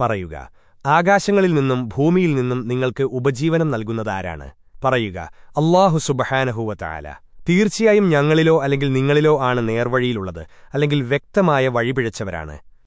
പറയുക ആകാശങ്ങളിൽ നിന്നും ഭൂമിയിൽ നിന്നും നിങ്ങൾക്ക് ഉപജീവനം നൽകുന്നതാരാണ്? പറയുക അള്ളാഹു സുബഹാനഹുവത്തായാല തീർച്ചയായും ഞങ്ങളിലോ അല്ലെങ്കിൽ നിങ്ങളിലോ ആണ് നേർവഴിയിലുള്ളത് അല്ലെങ്കിൽ വ്യക്തമായ വഴിപിഴച്ചവരാണ്.